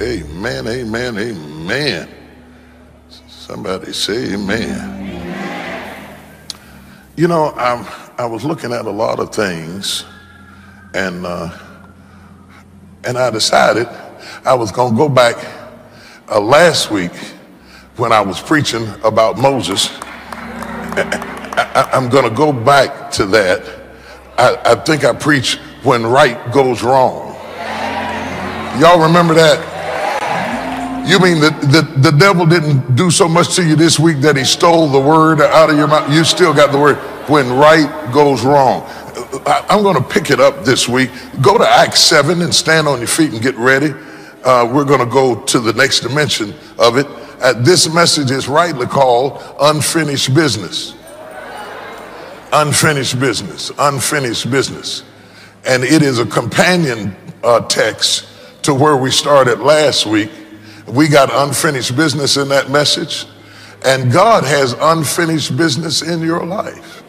Amen, amen, amen. Somebody say amen. You know, I'm, I was looking at a lot of things, and uh, and I decided I was going to go back uh, last week when I was preaching about Moses. I, am going to go back to that. I, I think I preached when right goes wrong. Y'all remember that? You mean that the, the devil didn't do so much to you this week that he stole the word out of your mouth? You still got the word when right goes wrong. I, am going to pick it up this week. Go to Acts 7 and stand on your feet and get ready. Uh, we're going to go to the next dimension of it. Uh, this message is rightly called unfinished business. Unfinished business. Unfinished business. And it is a companion uh, text to where we started last week we got unfinished business in that message, and God has unfinished business in your life.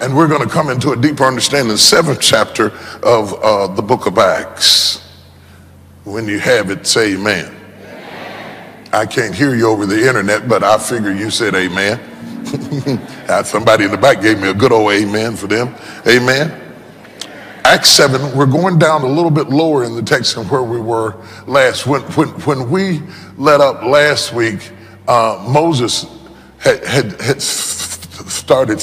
And we're going to come into a deeper understanding, seventh chapter of uh, the book of Acts. When you have it, say amen. I can't hear you over the internet, but I figure you said amen. Somebody in the back gave me a good old amen for them. Amen. Acts 7, we're going down a little bit lower in the text than where we were last. When, when, when we let up last week, uh, Moses had, had, had started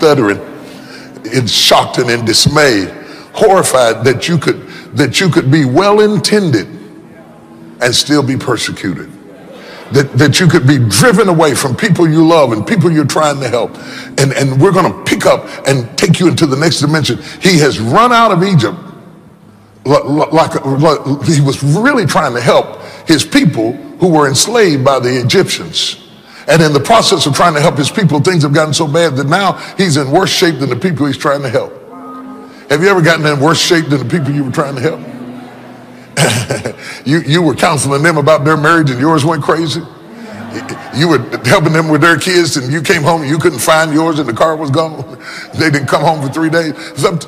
stuttering in shocked and in dismay, horrified that you could, that you could be well intended and still be persecuted that, that you could be driven away from people you love and people you're trying to help. And, and we're going to pick up and take you into the next dimension. He has run out of Egypt like, like he was really trying to help his people who were enslaved by the Egyptians. And in the process of trying to help his people, things have gotten so bad that now he's in worse shape than the people he's trying to help. Have you ever gotten in worse shape than the people you were trying to help? you, you were counseling them about their marriage and yours went crazy you were helping them with their kids and you came home and you couldn't find yours and the car was gone. They didn't come home for three days.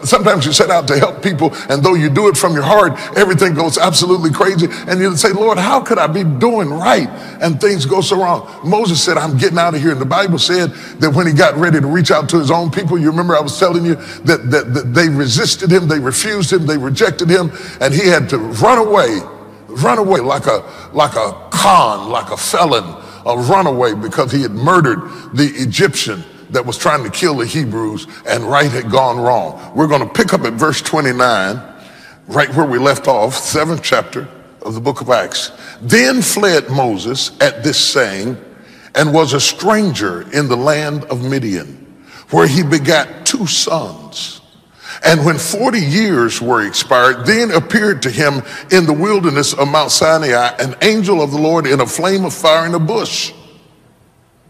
Sometimes you set out to help people and though you do it from your heart, everything goes absolutely crazy. And you say, Lord, how could I be doing right? And things go so wrong. Moses said, I'm getting out of here. And the Bible said that when he got ready to reach out to his own people, you remember I was telling you that, that, that they resisted him, they refused him, they rejected him, and he had to run away, run away like a, like a con, like a felon a runaway because he had murdered the Egyptian that was trying to kill the Hebrews and right had gone wrong. We're going to pick up at verse 29, right where we left off, seventh chapter of the book of Acts. Then fled Moses at this saying and was a stranger in the land of Midian, where he begat two sons. And when 40 years were expired, then appeared to him in the wilderness of Mount Sinai an angel of the Lord in a flame of fire in a bush.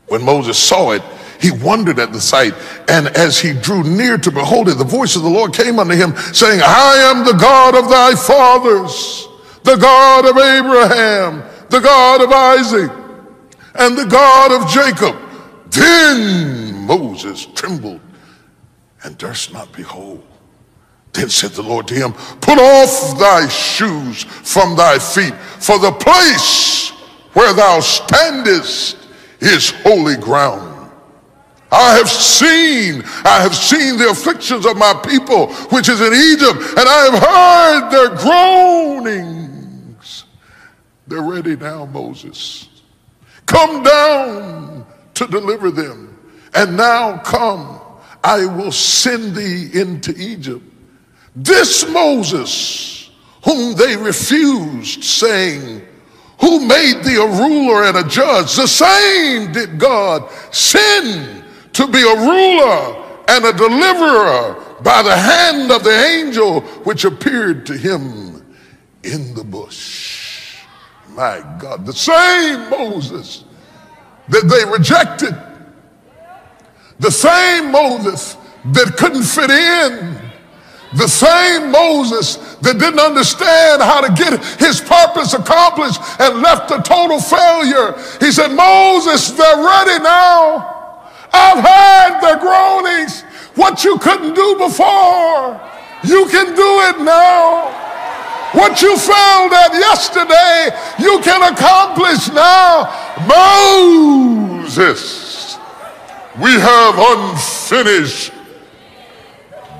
When Moses saw it, he wondered at the sight. And as he drew near to behold it, the voice of the Lord came unto him, saying, I am the God of thy fathers, the God of Abraham, the God of Isaac, and the God of Jacob. Then Moses trembled and durst not behold. Then said the Lord to him, Put off thy shoes from thy feet, for the place where thou standest is holy ground. I have seen, I have seen the afflictions of my people, which is in Egypt, and I have heard their groanings. They're ready now, Moses. Come down to deliver them. And now come, I will send thee into Egypt. This Moses, whom they refused, saying, Who made thee a ruler and a judge? The same did God send to be a ruler and a deliverer by the hand of the angel which appeared to him in the bush. My God, the same Moses that they rejected, the same Moses that couldn't fit in the same Moses that didn't understand how to get his purpose accomplished and left a total failure. He said, Moses, they're ready now. I've heard their groanings. What you couldn't do before, you can do it now. What you failed at yesterday, you can accomplish now. Moses, we have unfinished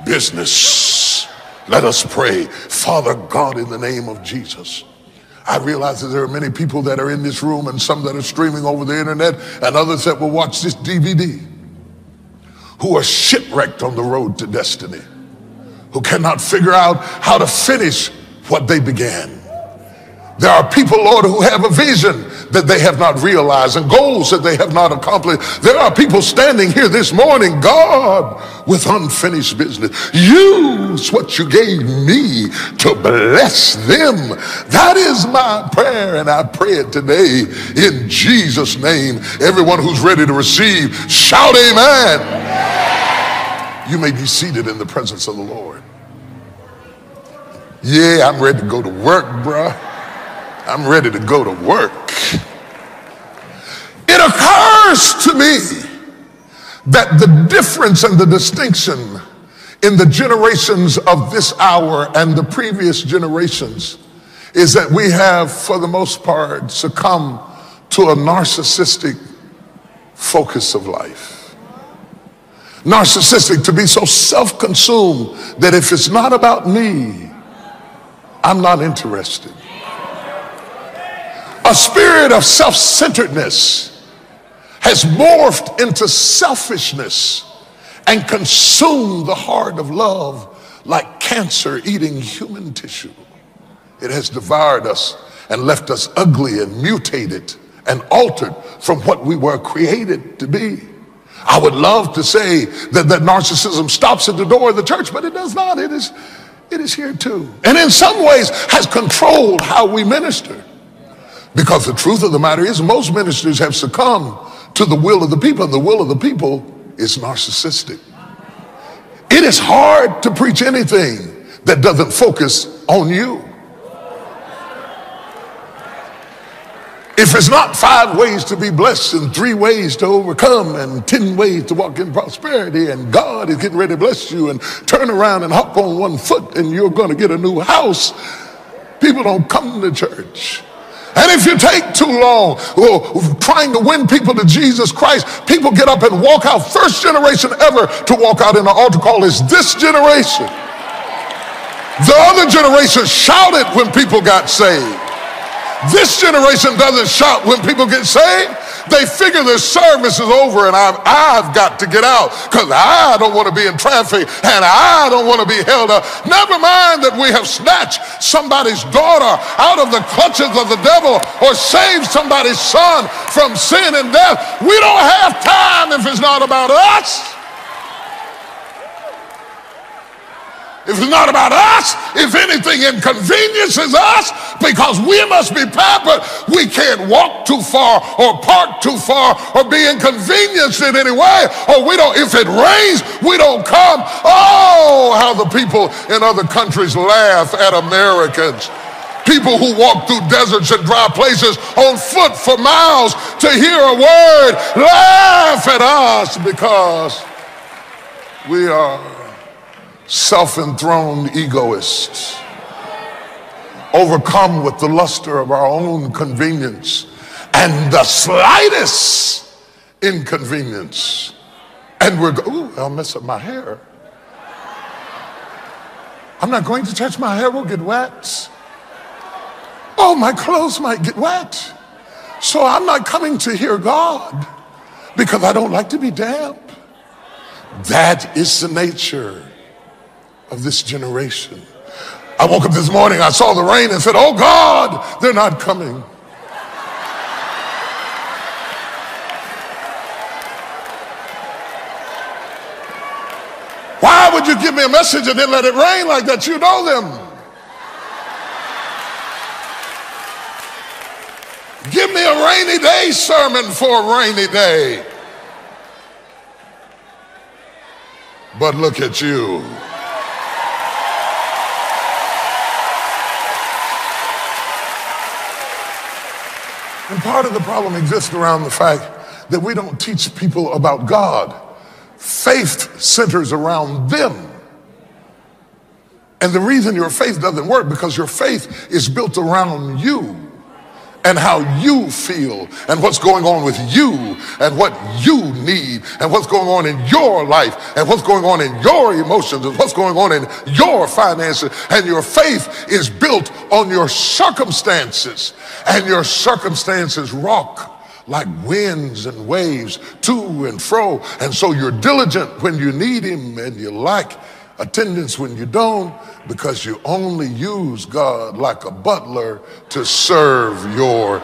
business. Let us pray. Father God, in the name of Jesus. I realize that there are many people that are in this room and some that are streaming over the internet and others that will watch this DVD who are shipwrecked on the road to destiny, who cannot figure out how to finish what they began. There are people, Lord, who have a vision that they have not realized and goals that they have not accomplished. There are people standing here this morning, God, with unfinished business. Use what you gave me to bless them. That is my prayer, and I pray it today in Jesus' name. Everyone who's ready to receive, shout amen. You may be seated in the presence of the Lord. Yeah, I'm ready to go to work, bruh. I'm ready to go to work. It occurs to me that the difference and the distinction in the generations of this hour and the previous generations is that we have, for the most part, succumbed to a narcissistic focus of life. Narcissistic, to be so self consumed that if it's not about me, I'm not interested. A spirit of self centeredness has morphed into selfishness and consumed the heart of love like cancer eating human tissue. It has devoured us and left us ugly and mutated and altered from what we were created to be. I would love to say that, that narcissism stops at the door of the church, but it does not. It is, it is here too. And in some ways has controlled how we minister. Because the truth of the matter is, most ministers have succumbed to the will of the people, and the will of the people is narcissistic. It is hard to preach anything that doesn't focus on you. If it's not five ways to be blessed and three ways to overcome and 10 ways to walk in prosperity and God is getting ready to bless you and turn around and hop on one foot and you're going to get a new house, people don't come to church. And if you take too long oh, trying to win people to Jesus Christ, people get up and walk out. First generation ever to walk out in an altar call is this generation. The other generation shouted when people got saved. This generation doesn't shout when people get saved. They figure the service is over and I've, I've got to get out because I don't want to be in traffic and I don't want to be held up. Never mind that we have snatched somebody's daughter out of the clutches of the devil or saved somebody's son from sin and death. We don't have time if it's not about us. If it's not about us, if anything inconveniences us, because we must be pampered, we can't walk too far or park too far or be inconvenienced in any way. Or we don't, if it rains, we don't come. Oh, how the people in other countries laugh at Americans people who walk through deserts and dry places on foot for miles to hear a word laugh at us because we are self enthroned egoists, overcome with the luster of our own convenience and the slightest inconvenience. And we're, ooh, I'll mess up my hair. I'm not going to touch my hair will get wet. Oh, my clothes might get wet. So I'm not coming to hear God because I don't like to be damp. That is the nature of this generation. I woke up this morning, I saw the rain and said, Oh God, they're not coming. Why would you give me a message and then let it rain like that? You know them. Give me a rainy day sermon for a rainy day. But look at you. And part of the problem exists around the fact that we don't teach people about God. Faith centers around them. And the reason your faith doesn't work because your faith is built around you and how you feel and what's going on with you and what you need and what's going on in your life and what's going on in your emotions and what's going on in your finances. And your faith is built on your circumstances and your circumstances rock like winds and waves to and fro. And so you're diligent when you need him and you like attendance when you don't because you only use God like a butler to serve your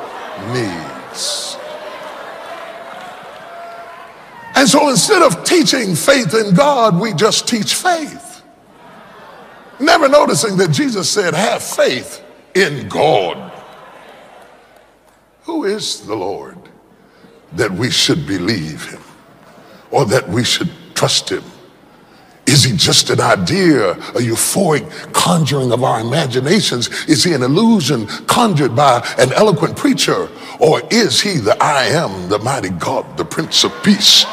needs. And so instead of teaching faith in God, we just teach faith. Never noticing that Jesus said, have faith in God. Who is the Lord that we should believe him or that we should trust him? Is he just an idea, a euphoric conjuring of our imaginations? Is he an illusion conjured by an eloquent preacher? Or is he the I am, the mighty God, the Prince of Peace?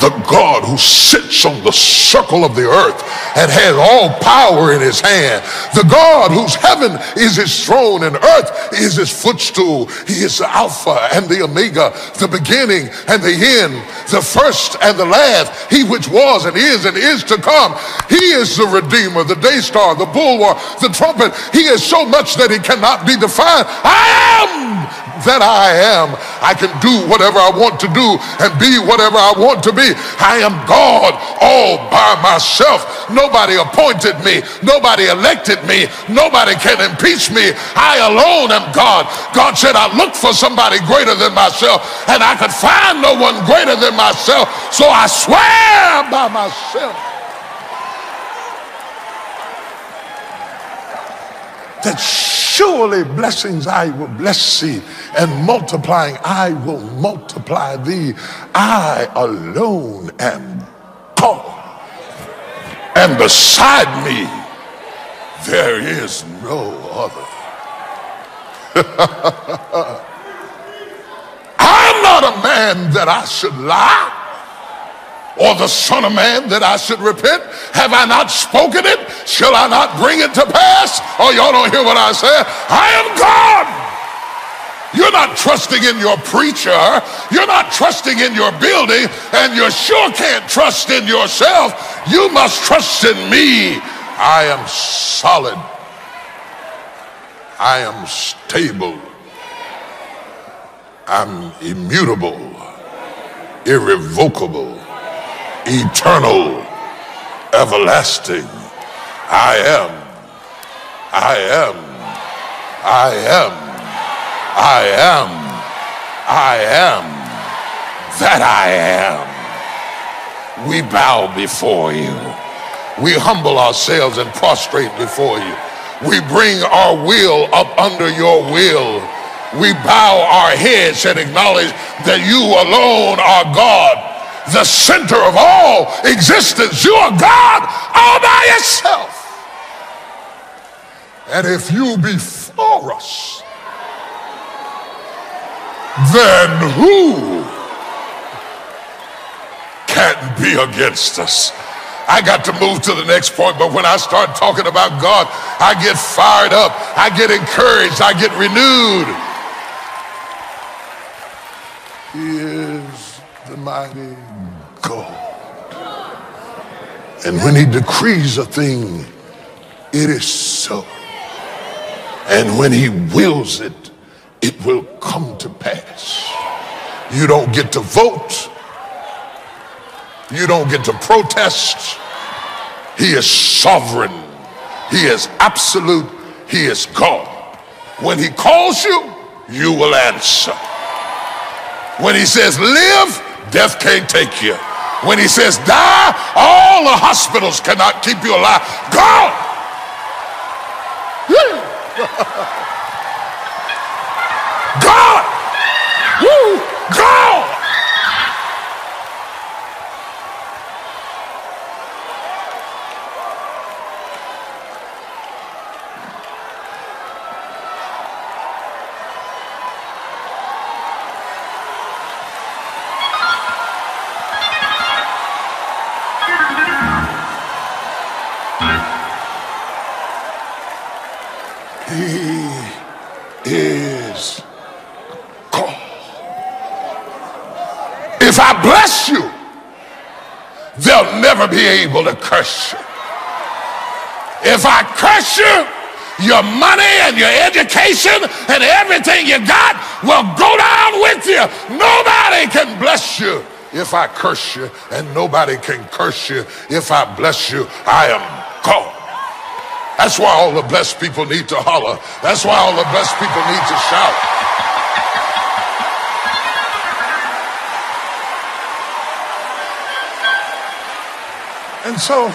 The God who sits on the circle of the earth and has all power in his hand, the God whose heaven is his throne and earth is his footstool. He is the Alpha and the Omega, the beginning and the end, the first and the last, he which was and is and is to come. He is the Redeemer, the day star, the bulwark, the trumpet. He is so much that he cannot be defined. I am that I am. I can do whatever I want to do and be whatever I want to be. I am God all by myself. Nobody appointed me. Nobody elected me. Nobody can impeach me. I alone am God. God said, I looked for somebody greater than myself and I could find no one greater than myself. So I swear by myself. That surely blessings I will bless thee, and multiplying I will multiply thee. I alone am God. And beside me, there is no other. I'm not a man that I should lie or the Son of Man that I should repent? Have I not spoken it? Shall I not bring it to pass? Oh, y'all don't hear what I said. I am God. You're not trusting in your preacher. You're not trusting in your building, and you sure can't trust in yourself. You must trust in me. I am solid. I am stable. I'm immutable, irrevocable eternal, everlasting. I am, I am, I am, I am, I am, that I am. We bow before you. We humble ourselves and prostrate before you. We bring our will up under your will. We bow our heads and acknowledge that you alone are God the center of all existence. You are God all by yourself. And if you be for us, then who can be against us? I got to move to the next point, but when I start talking about God, I get fired up, I get encouraged, I get renewed. He is the mighty and when he decrees a thing, it is so. And when he wills it, it will come to pass. You don't get to vote. You don't get to protest. He is sovereign. He is absolute. He is God. When he calls you, you will answer. When he says live, death can't take you. When he says die, all the hospitals cannot keep you alive. Go! God! Woo! Go! Never be able to curse you. If I curse you, your money and your education and everything you got will go down with you. Nobody can bless you if I curse you, and nobody can curse you if I bless you. I am God. That's why all the blessed people need to holler. That's why all the blessed people need to shout. And so,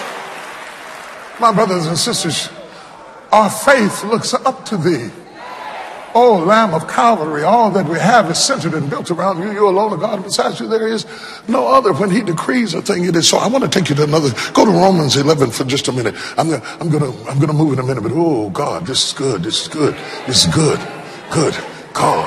my brothers and sisters, our faith looks up to thee. Oh, Lamb of Calvary, all that we have is centered and built around you. You alone are God. Besides you, there is no other. When He decrees a thing, it is so. I want to take you to another. Go to Romans 11 for just a minute. I'm gonna, I'm gonna, I'm gonna move in a minute. But oh, God, this is good. This is good. This is good. Good. God, God,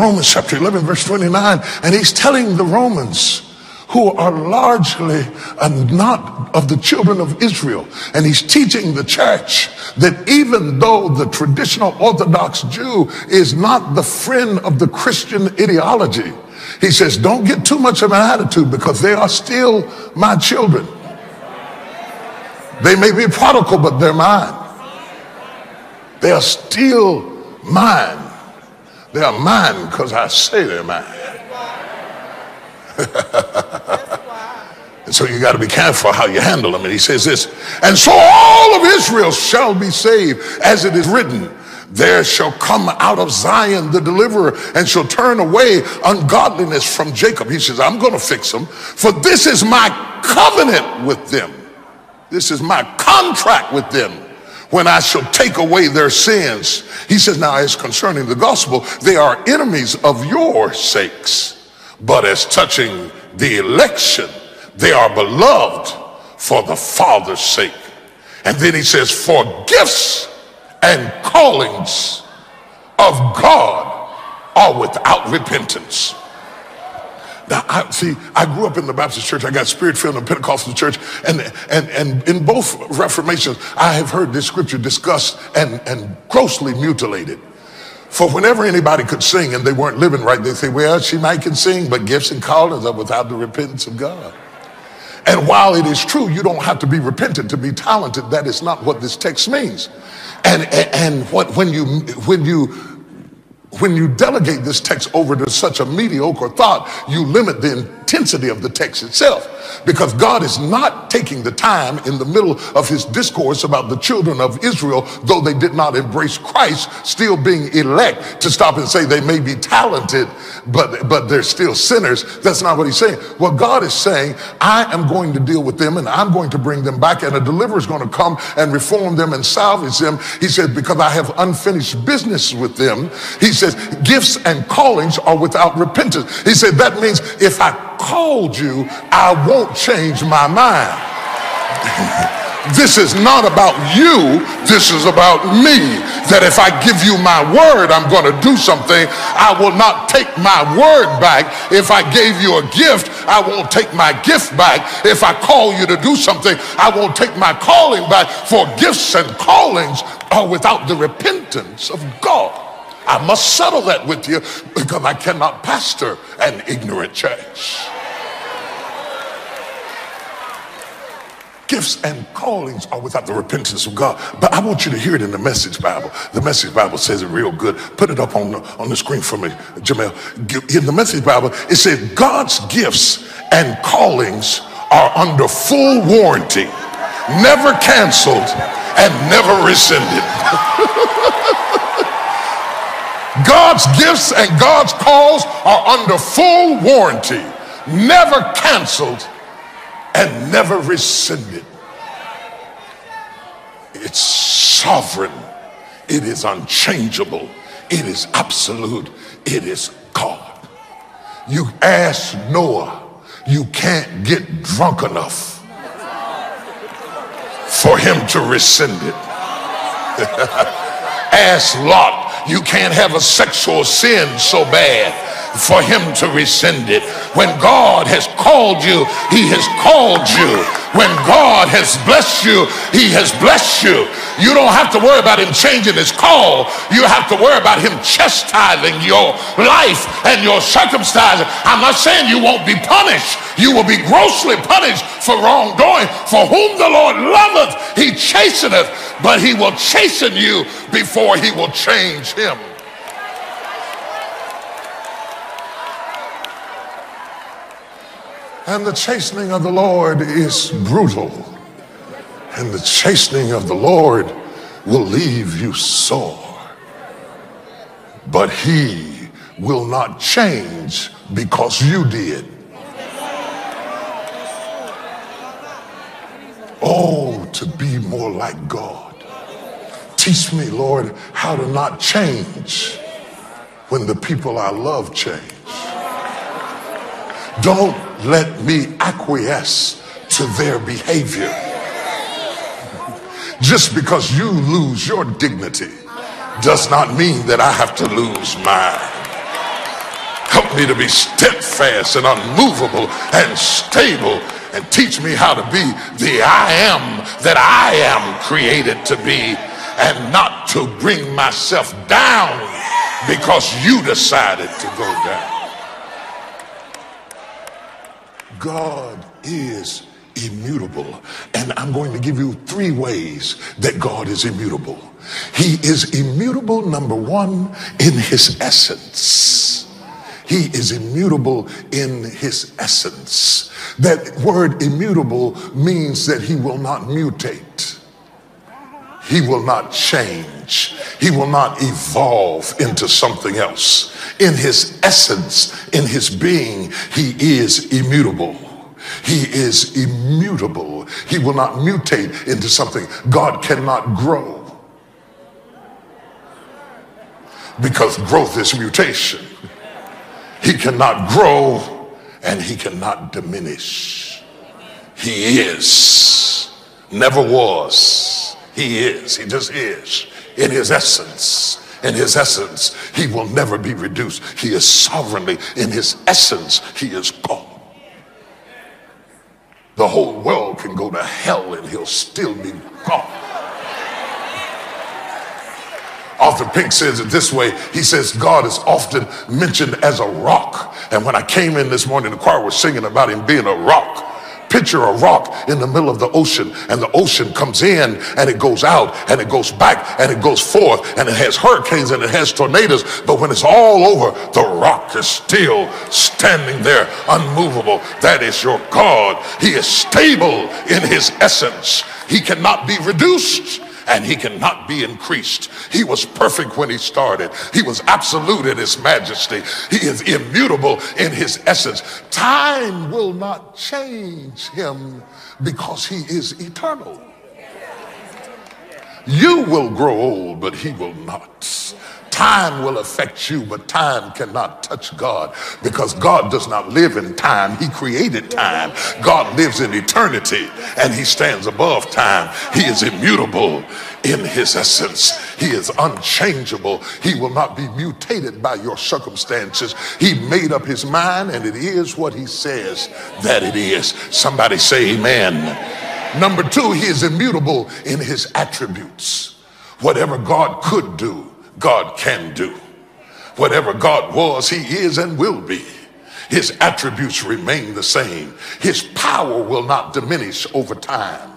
Romans, chapter 11, verse 29, and he's telling the Romans who are largely not of the children of Israel. And he's teaching the church that even though the traditional Orthodox Jew is not the friend of the Christian ideology, he says, don't get too much of an attitude because they are still my children. They may be prodigal, but they're mine. They are still mine. They are mine because I say they're mine. and so you got to be careful how you handle them. And he says this, and so all of Israel shall be saved, as it is written. There shall come out of Zion the deliverer and shall turn away ungodliness from Jacob. He says, I'm going to fix them, for this is my covenant with them. This is my contract with them when I shall take away their sins. He says, now as concerning the gospel, they are enemies of your sakes. But as touching the election, they are beloved for the Father's sake. And then he says, for gifts and callings of God are without repentance. I, see, I grew up in the Baptist church. I got spirit filled in the Pentecostal church. And, and, and in both reformations, I have heard this scripture discussed and, and grossly mutilated. For whenever anybody could sing and they weren't living right, they say, well, she might can sing, but gifts and callings are without the repentance of God. And while it is true, you don't have to be repentant to be talented. That is not what this text means. And, and, and what, when you, when you when you delegate this text over to such a mediocre thought, you limit the intensity of the text itself. Because God is not taking the time in the middle of his discourse about the children of Israel, though they did not embrace Christ, still being elect, to stop and say they may be talented, but, but they're still sinners. That's not what he's saying. What God is saying, I am going to deal with them and I'm going to bring them back, and a deliverer is going to come and reform them and salvage them. He said, Because I have unfinished business with them. He says, Gifts and callings are without repentance. He said, That means if I called you, I won't change my mind. this is not about you, this is about me. That if I give you my word, I'm going to do something. I will not take my word back. If I gave you a gift, I won't take my gift back. If I call you to do something, I won't take my calling back. For gifts and callings are without the repentance of God. I must settle that with you because I cannot pastor an ignorant church. Gifts and callings are without the repentance of God. But I want you to hear it in the Message Bible. The Message Bible says it real good. Put it up on the, on the screen for me, Jamel. In the Message Bible, it says God's gifts and callings are under full warranty, never canceled, and never rescinded. God's gifts and God's calls are under full warranty, never canceled, and never rescinded. It's sovereign, it is unchangeable, it is absolute, it is God. You ask Noah, you can't get drunk enough for him to rescind it. Ask Lot. You can't have a sexual sin so bad for him to rescind it. When God has called you, he has called you. When God has blessed you, he has blessed you. You don't have to worry about him changing his call. You have to worry about him chastising your life and your circumstances. I'm not saying you won't be punished. You will be grossly punished for wrongdoing. For whom the Lord loveth, he chasteneth, but he will chasten you before he will change him. And the chastening of the Lord is brutal. And the chastening of the Lord will leave you sore. But he will not change because you did. Oh, to be more like God. Teach me, Lord, how to not change when the people I love change. Don't let me acquiesce to their behavior. Just because you lose your dignity does not mean that I have to lose mine. Help me to be steadfast and unmovable and stable and teach me how to be the I am that I am created to be and not to bring myself down because you decided to go down. God is immutable. And I'm going to give you three ways that God is immutable. He is immutable, number one, in his essence. He is immutable in his essence. That word immutable means that he will not mutate. He will not change. He will not evolve into something else. In his essence, in his being, he is immutable. He is immutable. He will not mutate into something. God cannot grow because growth is mutation. He cannot grow and he cannot diminish. He is, never was. He is. He just is in his essence. In his essence, he will never be reduced. He is sovereignly in his essence. He is God. The whole world can go to hell and he'll still be God. Arthur Pink says it this way. He says God is often mentioned as a rock. And when I came in this morning, the choir was singing about him being a rock. Picture a rock in the middle of the ocean, and the ocean comes in and it goes out and it goes back and it goes forth and it has hurricanes and it has tornadoes. But when it's all over, the rock is still standing there, unmovable. That is your God. He is stable in his essence, he cannot be reduced and he cannot be increased. He was perfect when he started. He was absolute in his majesty. He is immutable in his essence. Time will not change him because he is eternal. You will grow old, but he will not. Time will affect you, but time cannot touch God because God does not live in time. He created time. God lives in eternity and he stands above time. He is immutable in his essence. He is unchangeable. He will not be mutated by your circumstances. He made up his mind and it is what he says that it is. Somebody say amen. Number two, he is immutable in his attributes. Whatever God could do, God can do. Whatever God was, he is and will be. His attributes remain the same. His power will not diminish over time.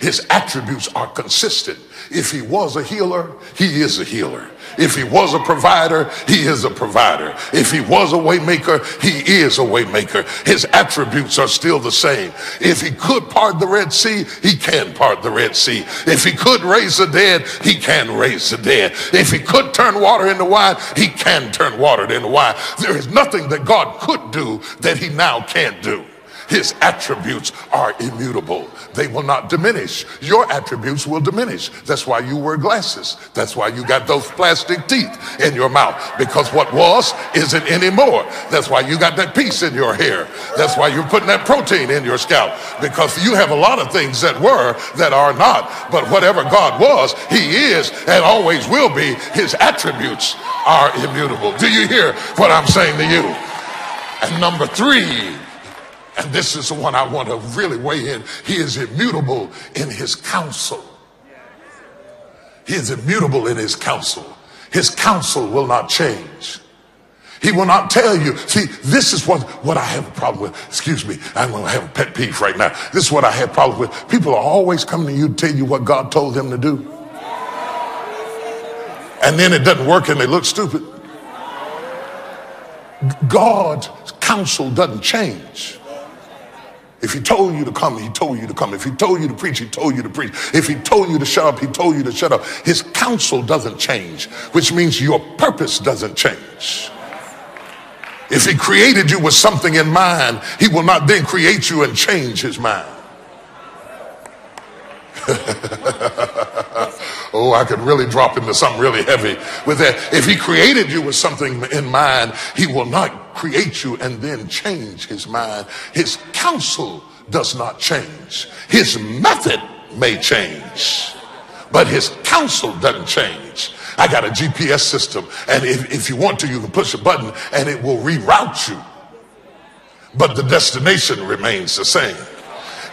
His attributes are consistent. If he was a healer, he is a healer. If he was a provider, he is a provider. If he was a waymaker, he is a waymaker. His attributes are still the same. If he could part the Red Sea, he can part the Red Sea. If he could raise the dead, he can raise the dead. If he could turn water into wine, he can turn water into wine. There is nothing that God could do that he now can't do. His attributes are immutable. They will not diminish. Your attributes will diminish. That's why you wear glasses. That's why you got those plastic teeth in your mouth because what was isn't anymore. That's why you got that piece in your hair. That's why you're putting that protein in your scalp because you have a lot of things that were that are not. But whatever God was, He is and always will be. His attributes are immutable. Do you hear what I'm saying to you? And number three, and this is the one I want to really weigh in. He is immutable in his counsel. He is immutable in his counsel. His counsel will not change. He will not tell you. See, this is what, what I have a problem with. Excuse me, I'm going to have a pet peeve right now. This is what I have a problem with. People are always coming to you to tell you what God told them to do. And then it doesn't work and they look stupid. God's counsel doesn't change. If he told you to come, he told you to come. If he told you to preach, he told you to preach. If he told you to shut up, he told you to shut up. His counsel doesn't change, which means your purpose doesn't change. If he created you with something in mind, he will not then create you and change his mind. oh, I could really drop into something really heavy with that. If he created you with something in mind, he will not create you and then change his mind. His counsel does not change. His method may change, but his counsel doesn't change. I got a GPS system, and if, if you want to, you can push a button and it will reroute you. But the destination remains the same.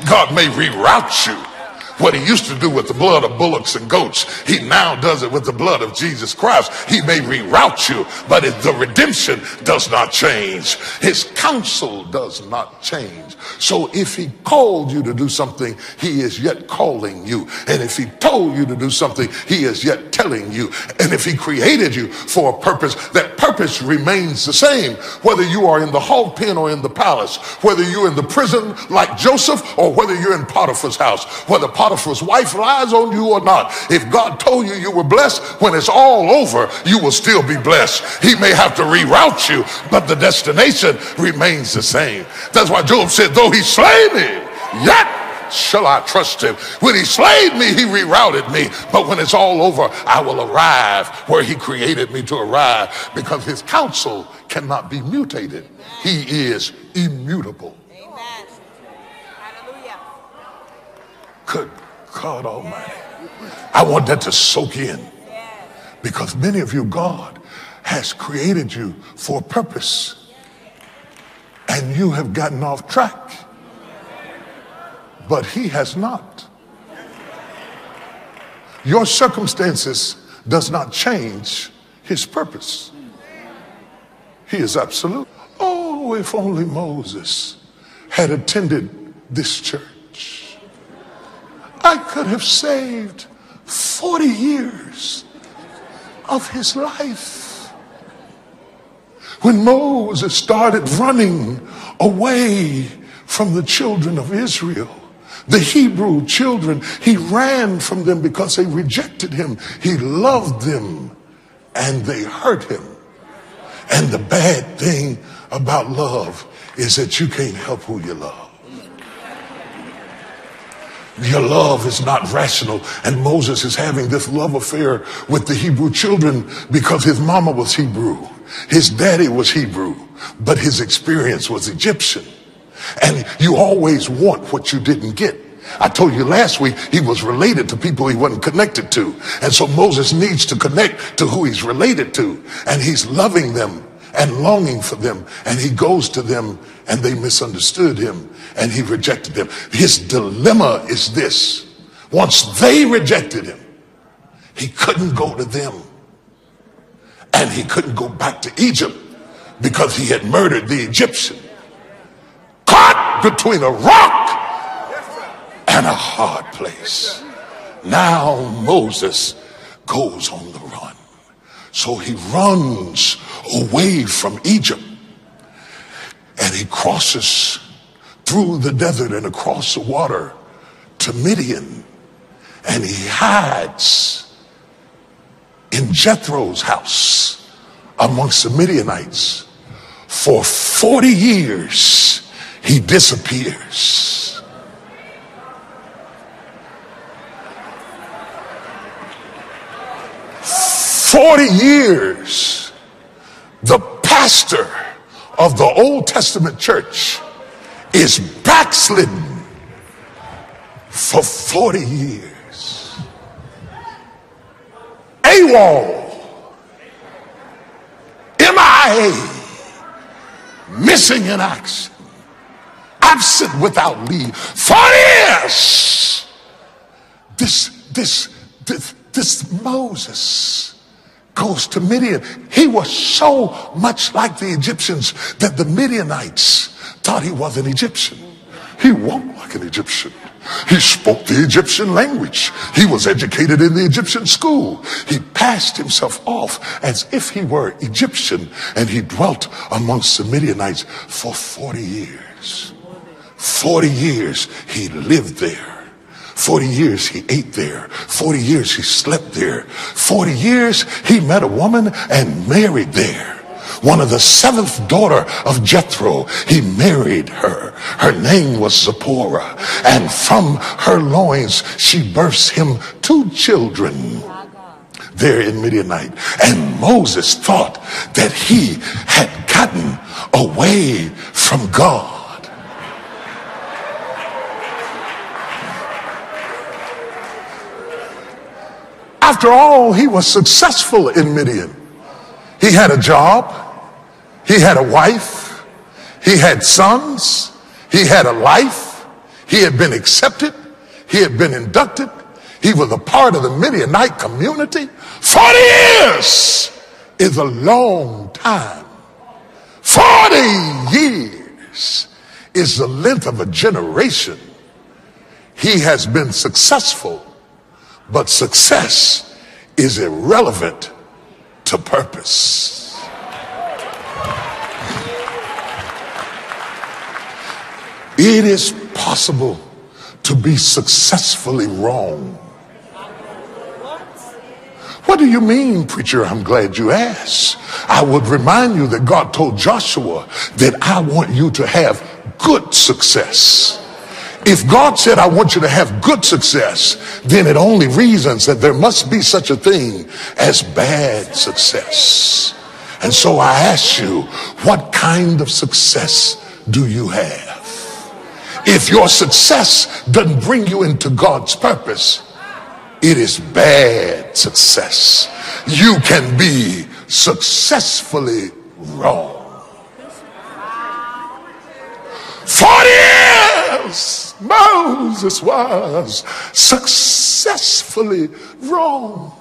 God may reroute you what he used to do with the blood of bullocks and goats, he now does it with the blood of Jesus Christ. He may reroute you, but the redemption does not change. His counsel does not change. So if he called you to do something, he is yet calling you. And if he told you to do something, he is yet telling you. And if he created you for a purpose, that purpose remains the same. Whether you are in the hog pen or in the palace, whether you're in the prison like Joseph or whether you're in Potiphar's house, whether Potiphar's wife lies on you or not. If God told you you were blessed, when it's all over, you will still be blessed. He may have to reroute you, but the destination remains the same. That's why Job said, though he slay me, yet shall I trust him. When he slayed me, he rerouted me. But when it's all over, I will arrive where he created me to arrive because his counsel cannot be mutated. He is immutable. Good God Almighty. I want that to soak in because many of you, God has created you for a purpose and you have gotten off track, but He has not. Your circumstances does not change His purpose. He is absolute. Oh, if only Moses had attended this church. I could have saved 40 years of his life. When Moses started running away from the children of Israel, the Hebrew children, he ran from them because they rejected him. He loved them and they hurt him. And the bad thing about love is that you can't help who you love. Your love is not rational. And Moses is having this love affair with the Hebrew children because his mama was Hebrew. His daddy was Hebrew, but his experience was Egyptian. And you always want what you didn't get. I told you last week he was related to people he wasn't connected to. And so Moses needs to connect to who he's related to. And he's loving them and longing for them. And he goes to them and they misunderstood him and he rejected them. His dilemma is this. Once they rejected him, he couldn't go to them. And he couldn't go back to Egypt because he had murdered the Egyptian. Caught between a rock and a hard place. Now Moses goes on the run. So he runs away from Egypt and he crosses through the desert and across the water to Midian. And he hides in Jethro's house amongst the Midianites. For 40 years, he disappears. Forty years, the pastor of the Old Testament church is backslidden for 40 years. AWOL, MIA, missing in action, absent without leave. 40 years. This, this, this, this Moses goes to Midian. He was so much like the Egyptians that the Midianites thought he was an Egyptian. He walked like an Egyptian. He spoke the Egyptian language. He was educated in the Egyptian school. He passed himself off as if he were Egyptian and he dwelt amongst the Midianites for 40 years. 40 years he lived there. 40 years he ate there. 40 years he slept there. 40 years he met a woman and married there. One of the seventh daughter of Jethro, he married her. Her name was Zipporah. And from her loins, she births him two children there in Midianite. And Moses thought that he had gotten away from God. After all, he was successful in Midian. He had a job. He had a wife. He had sons. He had a life. He had been accepted. He had been inducted. He was a part of the Midianite community. 40 years is a long time. 40 years is the length of a generation. He has been successful but success is irrelevant to purpose. It is possible to be successfully wrong. What do you mean, preacher? I'm glad you asked. I would remind you that God told Joshua that I want you to have good success. If God said, I want you to have good success, then it only reasons that there must be such a thing as bad success. And so I ask you, what kind of success do you have? If your success doesn't bring you into God's purpose, it is bad success. You can be successfully wrong. 40 years Moses was successfully wrong.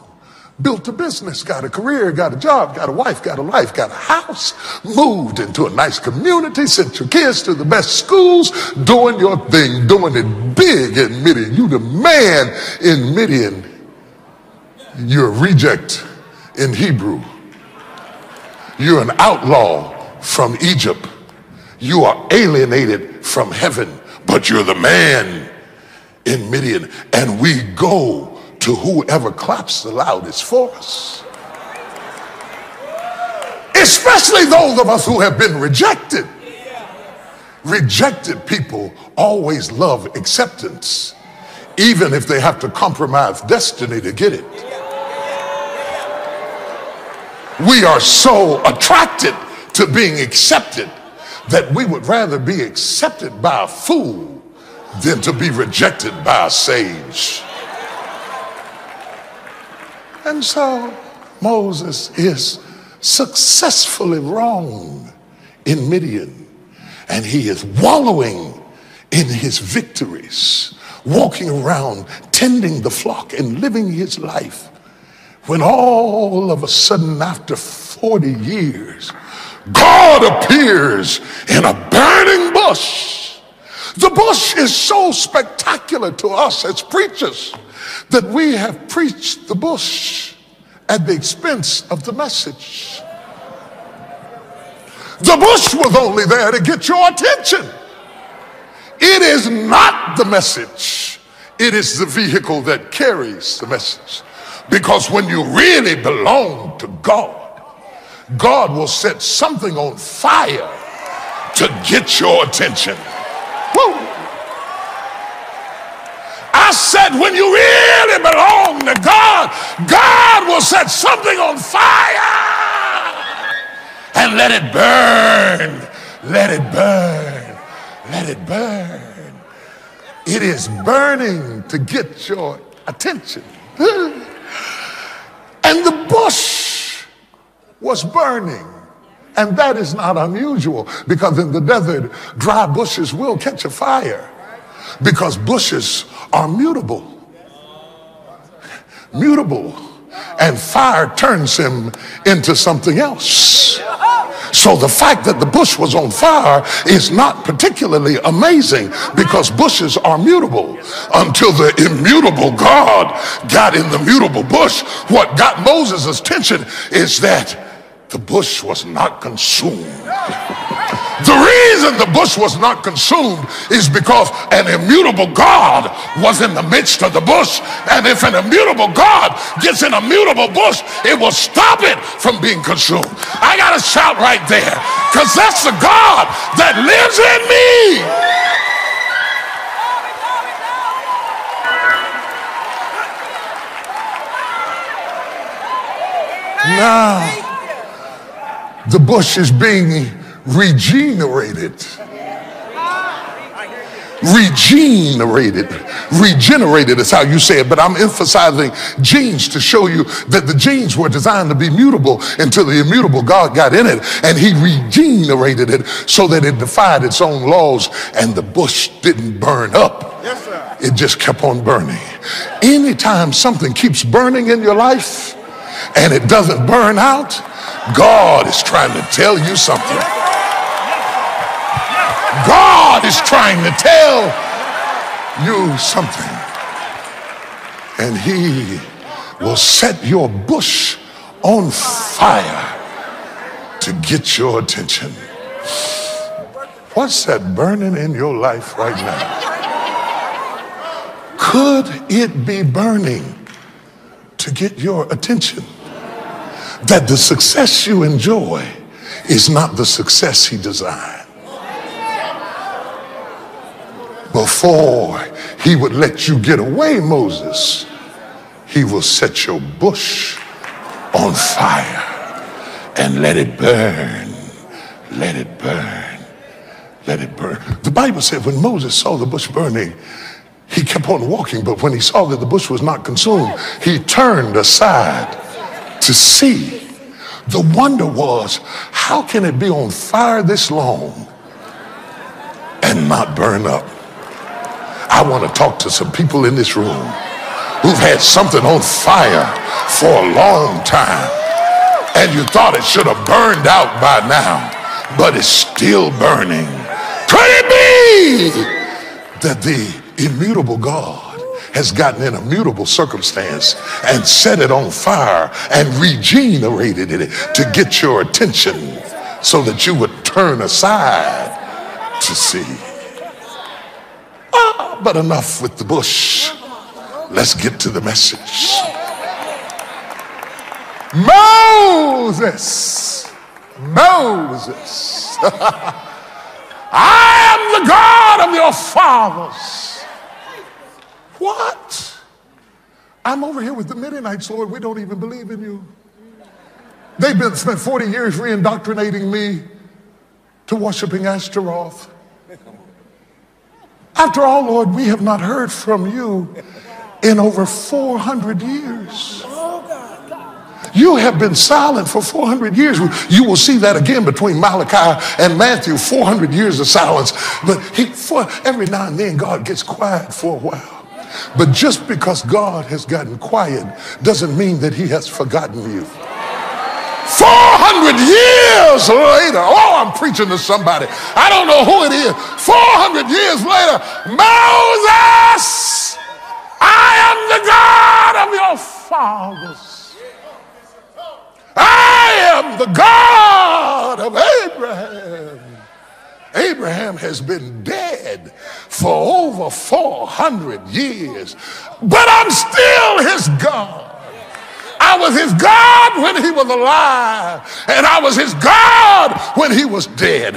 Built a business, got a career, got a job, got a wife, got a life, got a house, moved into a nice community, sent your kids to the best schools, doing your thing, doing it big in Midian. You the man in Midian. You're a reject in Hebrew. You're an outlaw from Egypt. You are alienated from heaven but you're the man in Midian. And we go to whoever claps the loudest for us. Especially those of us who have been rejected. Rejected people always love acceptance, even if they have to compromise destiny to get it. We are so attracted to being accepted that we would rather be accepted by a fool than to be rejected by a sage. And so Moses is successfully wrong in Midian, and he is wallowing in his victories, walking around, tending the flock, and living his life. When all of a sudden, after 40 years, God appears in a burning bush. The bush is so spectacular to us as preachers that we have preached the bush at the expense of the message. The bush was only there to get your attention. It is not the message. It is the vehicle that carries the message. Because when you really belong to God, God will set something on fire to get your attention. Woo. I said, when you really belong to God, God will set something on fire and let it burn. Let it burn. Let it burn. It is burning to get your attention. And the bush was burning. And that is not unusual because in the desert, dry bushes will catch a fire because bushes are mutable. Mutable. And fire turns him into something else. So the fact that the bush was on fire is not particularly amazing because bushes are mutable. Until the immutable God got in the mutable bush, what got Moses' attention is that the bush was not consumed. The reason the bush was not consumed is because an immutable God was in the midst of the bush. And if an immutable God gets in a mutable bush, it will stop it from being consumed. I got to shout right there because that's the God that lives in me. Now, the bush is being regenerated. Regenerated. Regenerated is how you say it, but I'm emphasizing genes to show you that the genes were designed to be mutable until the immutable God got in it and he regenerated it so that it defied its own laws and the bush didn't burn up. Yes, sir. It just kept on burning. Anytime something keeps burning in your life and it doesn't burn out, God is trying to tell you something. God is trying to tell you something. And he will set your bush on fire to get your attention. What's that burning in your life right now? Could it be burning to get your attention? that the success you enjoy is not the success he designed. Before he would let you get away, Moses, he will set your bush on fire and let it burn. Let it burn. Let it burn. The Bible said when Moses saw the bush burning, he kept on walking, but when he saw that the bush was not consumed, he turned aside to see. The wonder was, how can it be on fire this long and not burn up? I want to talk to some people in this room who've had something on fire for a long time and you thought it should have burned out by now, but it's still burning. Could it be that the immutable God has gotten in a mutable circumstance and set it on fire and regenerated it to get your attention so that you would turn aside to see. Ah, but enough with the bush. Let's get to the message. Moses, Moses, I am the God of your fathers. What? I'm over here with the Midianites, Lord. We don't even believe in you. They've been spent 40 years re-indoctrinating me to worshiping Ashtaroth. After all, Lord, we have not heard from you in over 400 years. You have been silent for 400 years. You will see that again between Malachi and Matthew 400 years of silence. But he, for, every now and then, God gets quiet for a while. But just because God has gotten quiet doesn't mean that he has forgotten you. 400 years later, oh, I'm preaching to somebody. I don't know who it is. 400 years later, Moses, I am the God of your fathers. I am the God of Abraham. Abraham has been dead for over 400 years, but I'm still his God. I was his God when he was alive, and I was his God when he was dead.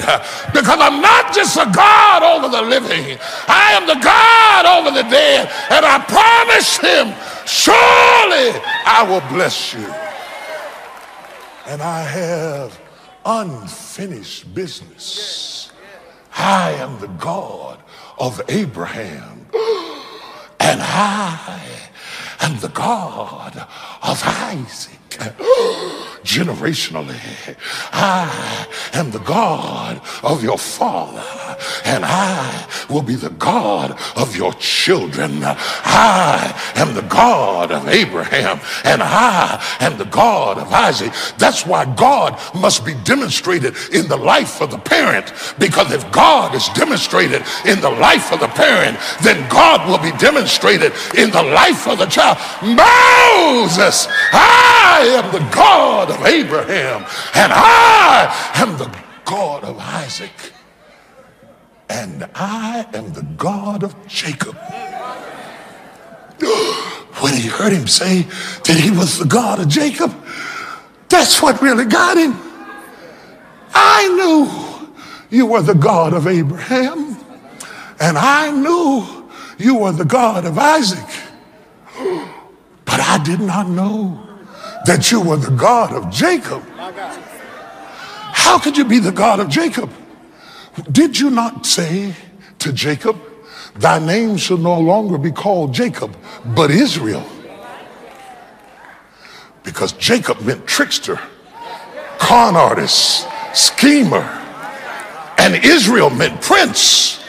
Because I'm not just a God over the living, I am the God over the dead, and I promise him, surely I will bless you. And I have unfinished business. I am the God of Abraham. And I am the God of Isaac. Generationally, I am the God of your father, and I will be the God of your children. I am the God of Abraham, and I am the God of Isaac. That's why God must be demonstrated in the life of the parent, because if God is demonstrated in the life of the parent, then God will be demonstrated in the life of the child. Moses, I am the God of Abraham, and I am the God of Isaac, and I am the God of Jacob. When he heard him say that he was the God of Jacob, that's what really got him. I knew you were the God of Abraham, and I knew you were the God of Isaac, but I did not know that you were the God of Jacob. How could you be the God of Jacob? Did you not say to Jacob, Thy name shall no longer be called Jacob, but Israel? Because Jacob meant trickster, con artist, schemer, and Israel meant prince.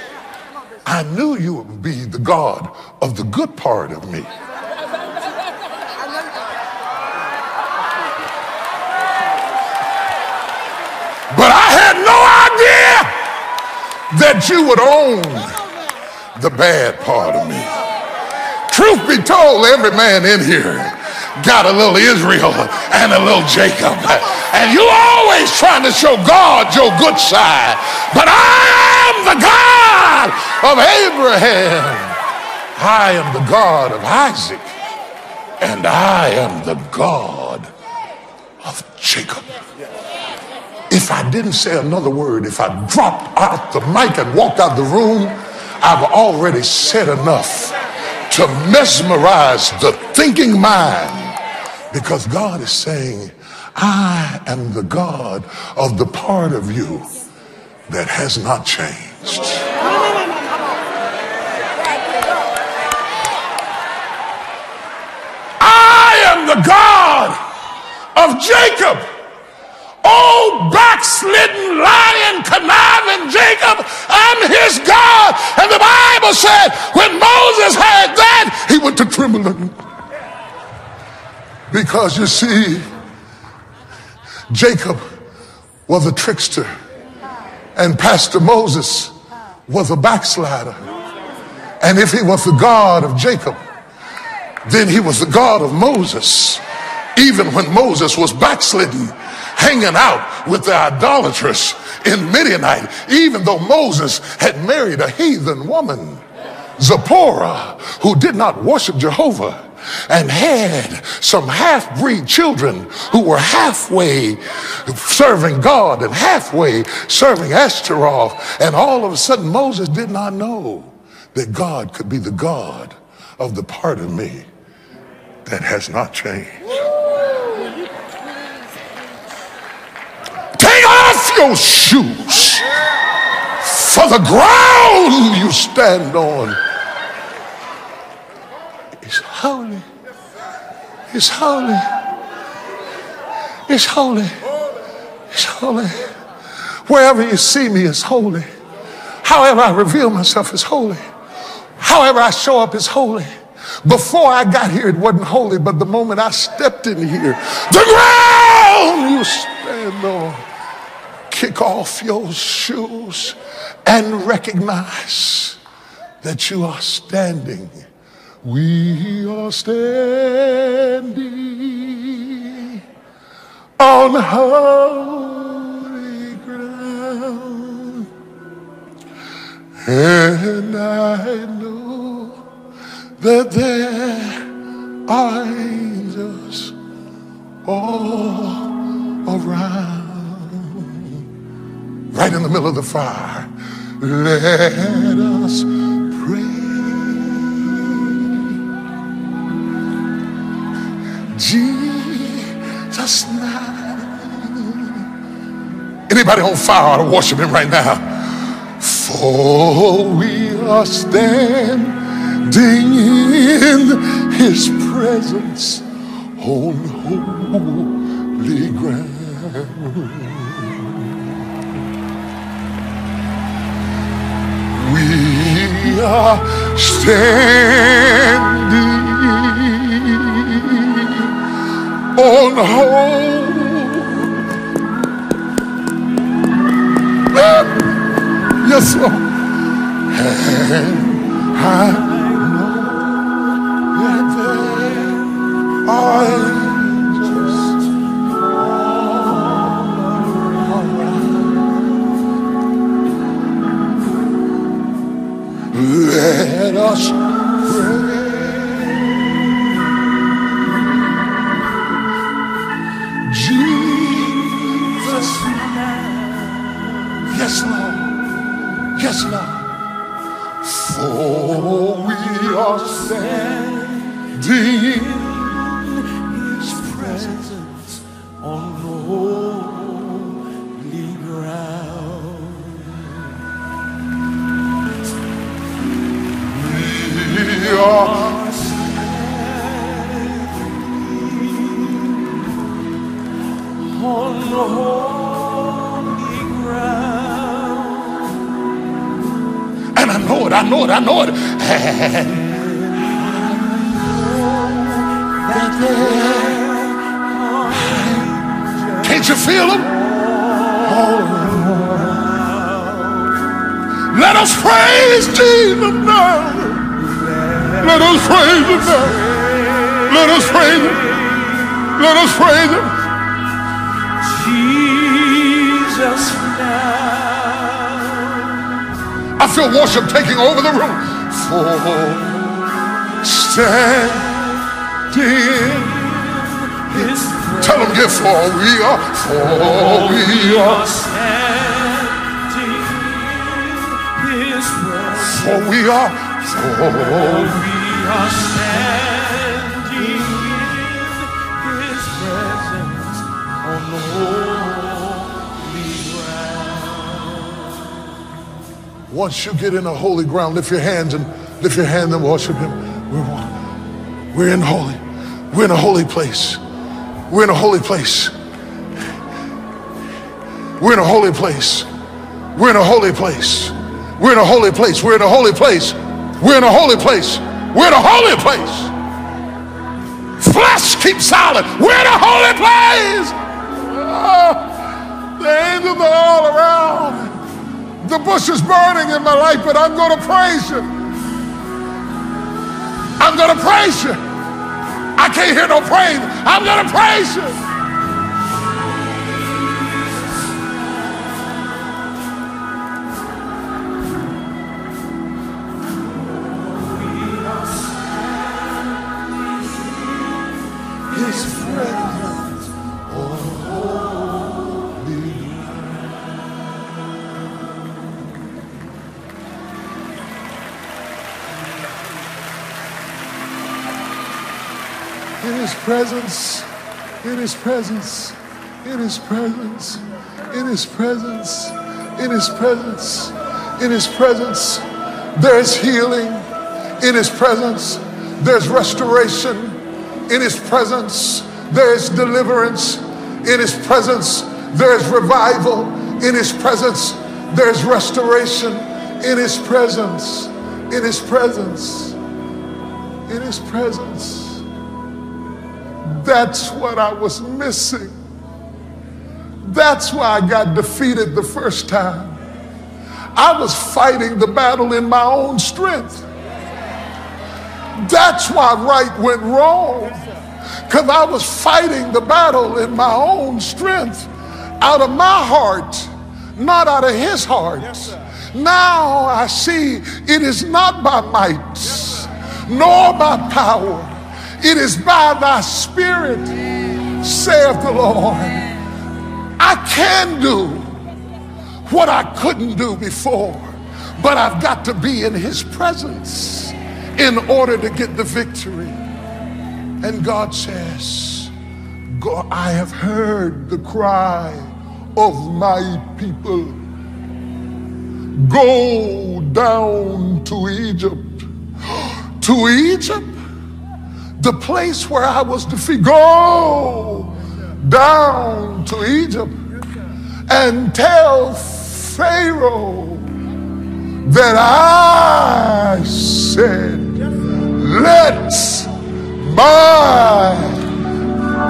I knew you would be the God of the good part of me. But I had no idea that you would own the bad part of me. Truth be told, every man in here got a little Israel and a little Jacob. And you always trying to show God your good side. But I am the God of Abraham. I am the God of Isaac. And I am the God of Jacob if I didn't say another word, if I dropped out the mic and walked out the room, I've already said enough to mesmerize the thinking mind. Because God is saying, I am the God of the part of you that has not changed. I am the God of Jacob. Oh, backslidden, lying, conniving Jacob, I'm his God. And the Bible said when Moses heard that, he went to trembling. Because you see, Jacob was a trickster, and Pastor Moses was a backslider. And if he was the God of Jacob, then he was the God of Moses. Even when Moses was backslidden, hanging out with the idolatrous in Midianite, even though Moses had married a heathen woman, Zipporah, who did not worship Jehovah and had some half breed children who were halfway serving God and halfway serving Ashtaroth. And all of a sudden, Moses did not know that God could be the God of the part of me that has not changed. off your shoes, for the ground you stand on is holy. It's holy. It's holy. It's holy. Wherever you see me is holy. However I reveal myself is holy. However I show up is holy. Before I got here, it wasn't holy, but the moment I stepped in here, the ground you stand on kick off your shoes and recognize that you are standing. We are standing on holy ground. And I know that there are angels all around right in the middle of the fire. Let us pray. Jesus now. Anybody on fire ought to worship him right now. For we are standing in his presence on holy ground. We are standing on holy ah! Yes, Lord. And I know. That there are Let us pray. Jesus. Yes, Lord. Yes, Lord. For we are standing know can't you feel them? Let us praise Jesus now. Let us praise Him now. Let us praise Him. Let us praise Him. I feel worship taking over the room. For standing. His Tell them, yeah, for we are, for we are, standing His presence. for we are, for We are Once you get in the holy ground, lift your hands and lift your hand and worship Him. We're, we're in holy. We're in a holy place. We're in a holy place. We're in a holy place. We're in a holy place. We're in a holy place. We're in a holy place. We're in a holy place. We're in a holy place. Flesh keeps silent. We're in a holy place. The bush is burning in my life, but I'm going to praise you. I'm going to praise you. I can't hear no praise. I'm going to praise you. Presence, in his presence, in his presence, in his presence, in his presence, in his presence. There's healing in his presence. There's restoration in his presence. There's deliverance in his presence. There's revival in his presence. There's restoration in his presence. In his presence. In his presence. That's what I was missing. That's why I got defeated the first time. I was fighting the battle in my own strength. That's why right went wrong. Because I was fighting the battle in my own strength, out of my heart, not out of his heart. Now I see it is not by might, nor by power. It is by thy spirit, saith the Lord. I can do what I couldn't do before, but I've got to be in his presence in order to get the victory. And God says, God, I have heard the cry of my people. Go down to Egypt. To Egypt? The place where I was defeated. Go down to Egypt and tell Pharaoh that I said, let my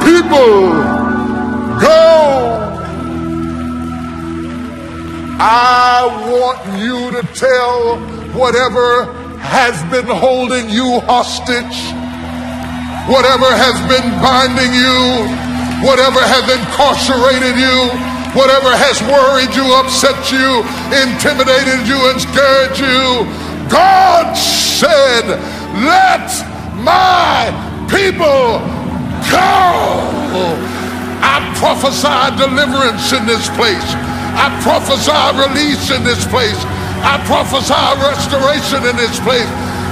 people go. I want you to tell whatever has been holding you hostage, whatever has been binding you, whatever has incarcerated you, whatever has worried you, upset you, intimidated you, and scared you. God said, Let my people go. I prophesy deliverance in this place. I prophesy release in this place. I prophesy restoration in this place.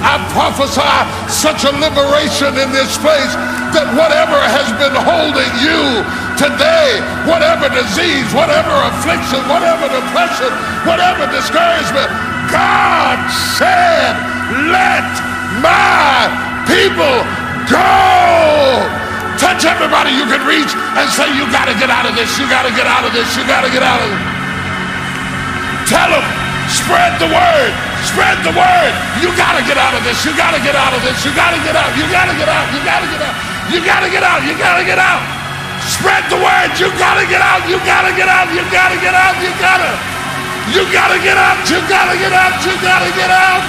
I prophesy such a liberation in this place that whatever has been holding you today, whatever disease, whatever affliction, whatever depression, whatever discouragement, God said, let my people go. Touch everybody you can reach and say, You got to get out of this. You got to get out of this. You got to get out of this. Tell them, spread the word. Spread the word. You got to get out of this. You got to get out of this. You got to get out. You got to get out. You got to get out. You got to get out. You got to get out. Spread the word. You got to get out. You got to get out. You got to get out. You got to. You got to get out. You got to get out. You got to get out.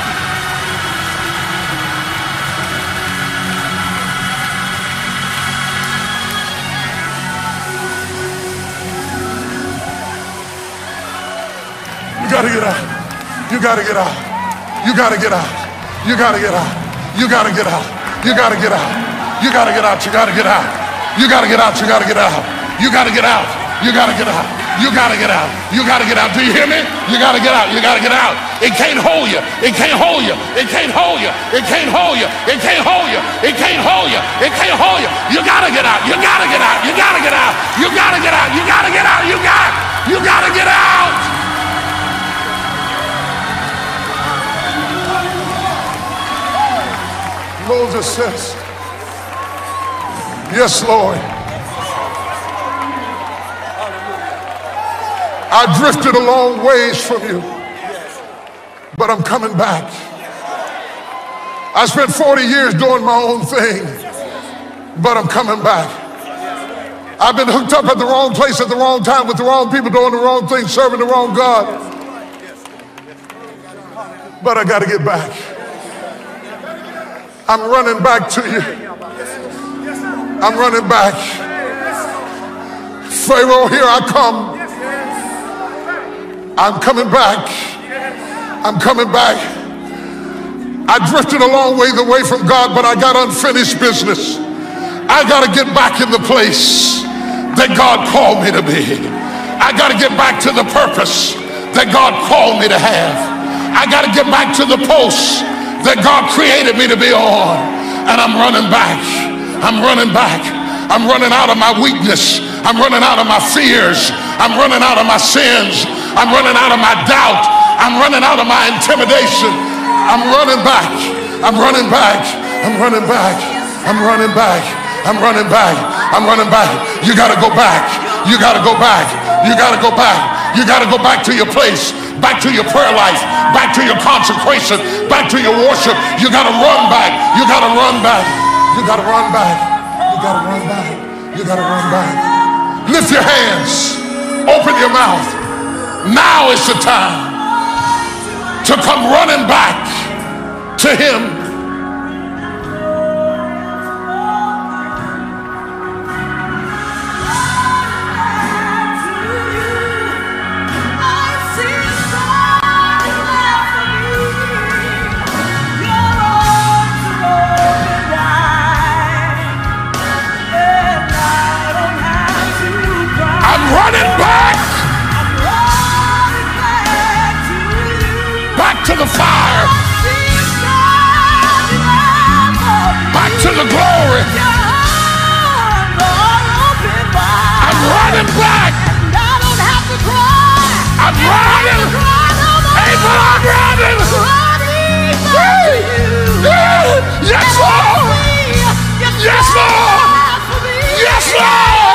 You got to get out. You got to get out. You got to get out. You got to get out. You got to get out. You got to get out. You got to get out. You got to get out. You got to get out. You got to get out. You got to get out. You got to get out. You got to get out. You got to get out. Do you hear me? You got to get out. You got to get out. It can't hold you. It can't hold you. It can't hold you. It can't hold you. It can't hold you. It can't hold you. It can't hold you. You got to get out. You got to get out. You got to get out. You got to get out. You got to get out. You got. You got to get out. Moses says, Yes, Lord. I drifted a long ways from you, but I'm coming back. I spent 40 years doing my own thing, but I'm coming back. I've been hooked up at the wrong place at the wrong time with the wrong people doing the wrong thing, serving the wrong God. But I got to get back. I'm running back to you. I'm running back. Pharaoh, here I come. I'm coming back. I'm coming back. I drifted a long way away from God, but I got unfinished business. I got to get back in the place that God called me to be. I got to get back to the purpose that God called me to have. I got to get back to the post that God created me to be on. And I'm running back. I'm running back. I'm running out of my weakness. I'm running out of my fears. I'm running out of my sins. I'm running out of my doubt. I'm running out of my intimidation. I'm running back. I'm running back. I'm running back. I'm running back. I'm running back. I'm running back. You got to go back. You got to go back. You got to go back. You got to go back to your place back to your prayer life, back to your consecration, back to your worship. You got to run back. You got to run back. You got to run back. You got to run back. You got to run back. Lift your hands. Open your mouth. Now is the time to come running back to Him. to the fire, back to the glory. I'm running back. I'm running. People, I'm running. Yes, Lord. Yes, Lord. Yes, Lord.